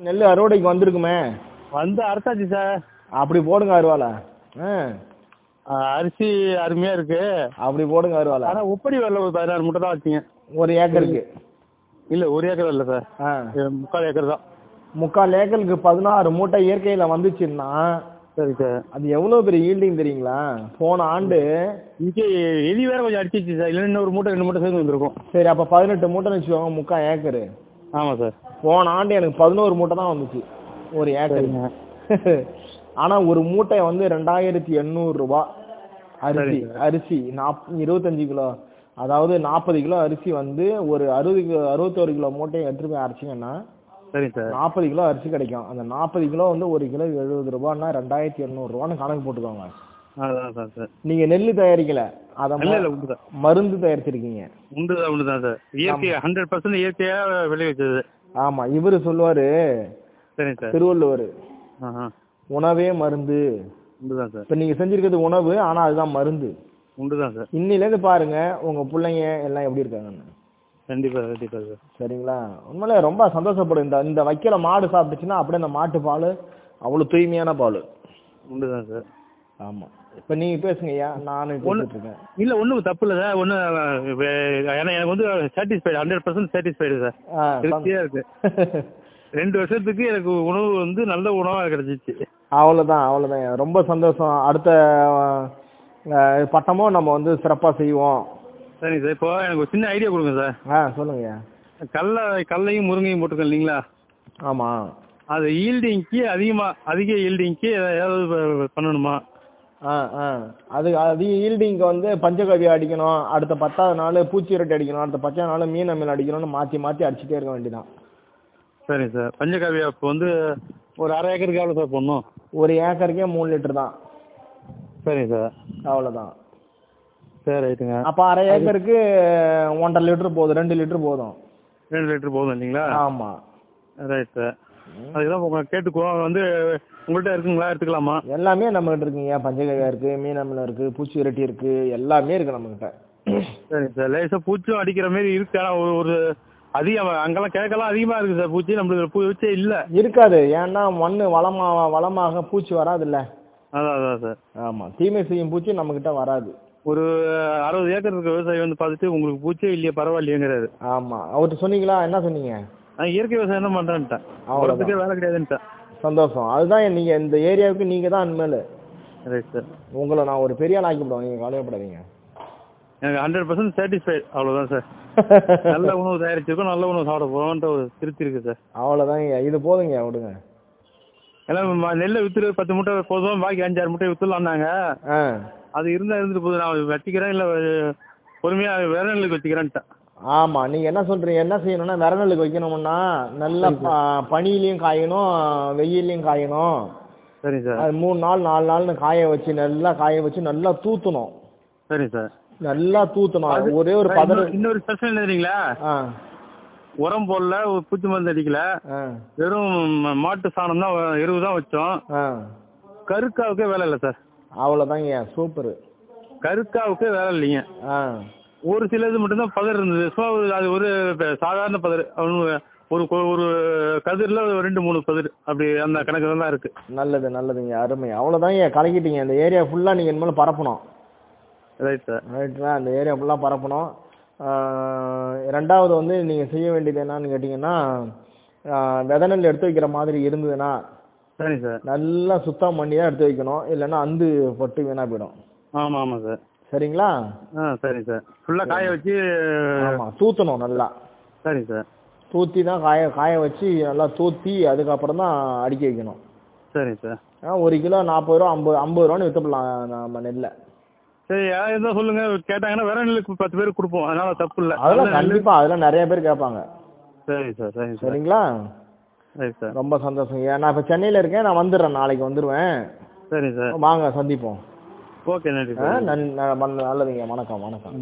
நெல் அறுவடைக்கு வந்திருக்குமே. வந்து அறுத்தாச்சு சார். அப்படி போடுங்க அருவாலை ஆ. அரிசி அருமையாக இருக்கு. அப்படி போடுங்க அருவாலை ஆனால் உப்படி வரல ஒரு பதினாறு மூட்டை தான் வச்சிங்க. ஒரு ஏக்கருக்கு. இல்லை ஒரு ஏக்கர் இல்லை சார். ஆ. முக்கால் ஏக்கர் தான். முக்கால் ஏக்கருக்கு பதினாறு மூட்டை இயற்கையில் வந்துச்சுன்னா சரி சார். அது எவ்வளோ பெரிய ஈல்டிங் தெரியுங்களா? போன ஆண்டு. இங்கே எலி வேற கொஞ்சம் அடிச்சிச்சு சார். இல்லைன்னா இன்னொரு மூட்டை ரெண்டு மூட்டை சேர்ந்து வந்திருக்கும். சரி அப்போ பதினெட்டு மூட்டைன்னு வச்சுக்கோங்க முக்கால் ஏக்கரு. ஆமாம் சார். போன ஆண்டு எனக்கு பதினோரு மூட்டை தான் வந்துச்சு. ஒரு ஏக்கருக்கு ஆனால் ஒரு மூட்டை வந்து ரெண்டாயிரத்தி எண்ணூறுரூபா அரிசி சரிங்க. அரிசி. நாப் இருபத்தஞ்சு கிலோ. அதாவது நாற்பது கிலோ அரிசி வந்து ஒரு அறுபது கிலோ அறுபத்தோரு கிலோ மூட்டையை எடுத்துட்டு போய் அரைச்சிங்கன்னா சார். நாற்பது கிலோ அரிசி கிடைக்கும். அந்த நாற்பது கிலோ வந்து ஒரு கிலோ எழுபது ரூபான்னா ரெண்டாயிரத்தி எண்ணூறுரூவான்னு கணக்கு போட்டுக்கோங்க. அதான் சார் சார். நீங்கள் நெல் தயாரிக்கல? அதை இல்லை உண்டு மருந்து தயாரிச்சிருக்கீங்க. உண்டு தான் உண்டு தான் சார். இயற்கை ஹண்ட்ரட் பர்சன்ட் இயற்கையாக விளைவிச்சது. ஆமாம் இவர் சொல்லுவார் சரிங்க சார். திருவள்ளுவர். உணவே மருந்து. உண்டு தான் சார். இப்போ நீங்கள் செஞ்சிருக்கிறது உணவு ஆனால் அதுதான் மருந்து. உண்டு தான் சார். இன்னிலேருந்து பாருங்க உங்க பிள்ளைங்க எல்லாம் எப்படி இருக்காங்கன்னு. கண்டிப்பாக கண்டிப்பாக சார். சரிங்களா? உண்மையிலே ரொம்ப சந்தோஷப்படும். இந்த இந்த வைக்கல மாடு சாப்பிட்டுச்சுன்னா அப்படியே இந்த மாட்டு பால் அவ்வளோ தூய்மையான பால். உண்டு தான் சார். ஆமாம் இப்போ நீங்கள் பேசுங்க ஐயா நானும் இருக்கேன். இல்லை ஒன்றும் தப்பு இல்லை சார் ஒன்றும் ஏன்னா எனக்கு வந்து satisfied hundred percent satisfied sir. திருப்தியாக இருக்கு. ரெண்டு வருஷத்துக்கு எனக்கு உணவு வந்து நல்ல உணவாக கிடைச்சிச்சு. அவ்வளோதான் அவ்வளோதான் ரொம்ப சந்தோஷம். அடுத்த பட்டமும் நம்ம வந்து சிறப்பாக செய்வோம். சரிங்க சார் இப்போ எனக்கு ஒரு சின்ன ஐடியா கொடுங்க சார். ஆ சொல்லுங்கய்யா கடல கடலையும் முருங்கையும் போட்டுருக்கேன் இல்லைங்களா? ஆமாம் அது ஈல்டிங்க்கு அதிகமாக அதிக ஈல்டிங்க்கு ஏதாவது பண்ணணுமா? ஆ ஆ. அது அது ஈல்டிங்க்கு வந்து பஞ்சகவ்யம் அடிக்கணும் அடுத்த பத்தாவது நாள் பூச்சி விரட்டி அடிக்கணும் அடுத்த பத்தாவது நாள் மீன் அமில் அடிக்கணும்னு மாற்றி மாற்றி அடிச்சுட்டே இருக்க வேண்டியதான் சரிங்க சார். பஞ்சகாவியா இப்போ வந்து ஒரு அரை ஏக்கருக்கு எவ்வளோ சார் போடணும்? ஒரு ஏக்கருக்கே மூணு லிட்டர் தான். சரிங்க சார். அவ்வளோதான் சரி ரைட்டுங்க அப்போ அரை ஏக்கருக்கு ஒன்றரை லிட்டர் போதும் ரெண்டு லிட்டர் போதும். ரெண்டு லிட்டர் போதும் இல்லைங்களா? ஆமாம் ரைட் சார். அதுக்கு தான் உங்க கேட்டுக்குவோம் வந்து உங்கள்கிட்ட இருக்குங்களா? எடுத்துக்கலாமா? எல்லாமே நம்மகிட்ட இருக்குங்க. பஞ்சகவ்யம் இருக்குது மீன் அமிலம் இருக்குது பூச்சி விரட்டி இருக்குது எல்லாமே இருக்குது நம்மக்கிட்ட சரிங்க சார். லேசாக பூச்சும் அடிக்கிற மாதிரி இருக்கு. ஆனால் ஒரு ஒரு அதிகம் அங்கெல்லாம் கிழக்கெல்லாம் அதிகமாக இருக்குது சார் பூச்சி. நம்மளுக்கு பூச்சே இல்லை. இருக்காது. ஏன்னா மண் வளமாக வளமாக பூச்சி வராதுல்ல. அதான் அதான் சார். ஆமாம் தீமை செய்யும் பூச்சி நம்மக்கிட்ட வராது. ஒரு அறுபது ஏக்கர் இருக்க விவசாயி வந்து பார்த்துட்டு உங்களுக்கு பூச்சே இல்லையே பரவாயில்லையேங்கிறாரு. ஆமாம் அவர்கிட்ட சொன்னீங்களா? என்ன சொன்னீங்க? நான் இயற்கை விவசாயம் தான் பண்ணுறேன்ட்டேன் அவ்வளவுதான். உரத்துக்கே வேலை கிடையாதுன்ட்டேன். சந்தோஷம். அதுதான் நீங்கள் இந்த ஏரியாவுக்கு நீங்கள் தான் இனிமேல் ரைட் சார் உங்களை நான் ஒரு பெரிய ஆள் ஆக்கிவிடுவோம் நீங்கள் கவலைப்படாதீங்க. எனக்கு ஹண்ட்ரட் பர்சன்ட் சாட்டிஸ்ஃபைட் அவ்வளோதான் சார் நல்ல உணவு தயாரிச்சிருக்கோம் நல்ல உணவு சாப்பிட போகிறோன்ற ஒரு திருப்தி இருக்குது சார் அவ்வளோதாங்க இது போதுங்க விடுங்க. ஏன்னா ம- நெல்லை வித்துரு பத்து மூட்டை போதும் பாக்கி அஞ்சாறு மூட்டை வித்துலாம்னாங்க அது இருந்தால் இருந்துட்டு போகுது நான் வச்சுக்கிறேன் இல்லை பொறுமையாக வேற நெல்லுக்கு வச்சுக்கிறேன்ட்டேன் ஆமாம் நீங்கள் என்ன சொல்கிறீங்க என்ன செய்யணும்னா விரநெல்லுக்கு வைக்கணும்னா நல்லா பனியிலையும் காயணும் வெயிலையும் காயணும். சரிங்க சார். அது மூணு நாள் நாலு நாள்னு காய வச்சு நல்லா காய வச்சு நல்லா தூத்தணும். சரிங்க சார். நல்லா தூத்தணும். ஒரே ஒரு பதறு இன்னொரு- தெரியுங்களா? ஆ. உரம் போடல ஒரு பூச்சி மருந்து அடிக்கல. வெறும் மாட்டு சாணம் தான் எருவு தான் வச்சோம். கருக்காவுக்கே வேலை இல்லை சார். அவ்வளோதாங்க சூப்பரு. கருக்காவுக்கே வேலை இல்லைங்க. ஒரு சில இது மட்டும்தான் பதர் இருந்தது. ஒரு அது ஒரு சாதாரண பதர் ஒரு ஒரு கதிரில் ரெண்டு மூணு பதர் அப்படி அந்த கணக்கு தான் இருக்கு. நல்லது நல்லதுங்க. அருமை. அவ்வளோதாங்க கலக்கிட்டீங்க. இந்த ஏரியா ஃபுல்லாக நீங்கள் இனிமேல் பரப்பணும். ரைட் சார் ரைட்டுங்களா இந்த ஏரியா ஃபுல்லாக பரப்பணும். ரெண்டாவது வந்து நீங்கள் செய்ய வேண்டியது என்னன்னு கேட்டிங்கன்னா ஆஹ் விதை நெல் எடுத்து வைக்கிற மாதிரி இருந்ததுன்னா சரிங்க சார் நல்லா சுத்தம் பண்ணி தான் எடுத்து வைக்கணும். இல்லைன்னா அந்து பட்டு வீணாக போயிடும். ஆமாம் ஆமாம் சார் சரிங்களா? ஆ சரிங்க சார். ஃபுல்லாக காய வச்சு ஆமாம் நல்லா. சரிங்க சார். தூத்தி தான் காய காய வச்சு நல்லா தூத்தி அதுக்கப்புறம் தான் அடுக்கி வைக்கணும். சரிங்க சார். ஆ, ஒரு கிலோ நாற்பது ரூபா ஐம்பது ஐம்பது ரூபான்னு விற்றுப்பலாம் நம்ம நெல்லை. சரி யாராவது இருந்தால் சொல்லுங்க. கேட்டாங்கன்னா வேற நெல்லுக்கு பத்து பேருக்கு கொடுப்போம். அதனால தப்பு இல்லை. அதெல்லாம் கண்டிப்பாக அதெல்லாம் நிறைய பேர் கேட்பாங்க. சார் சரிங்க சார் சரிங்களா? Right sir. ரொம்ப சந்தோஷம் நான் இப்போ சென்னையில் இருக்கேன். நான் வந்துடுறேன். நாளைக்கு வந்துடுவேன் சரிங்க சார். வாங்க சந்திப்போம். ஓகே நன்றி நல்லதுங்க. வணக்கம் வணக்கம்.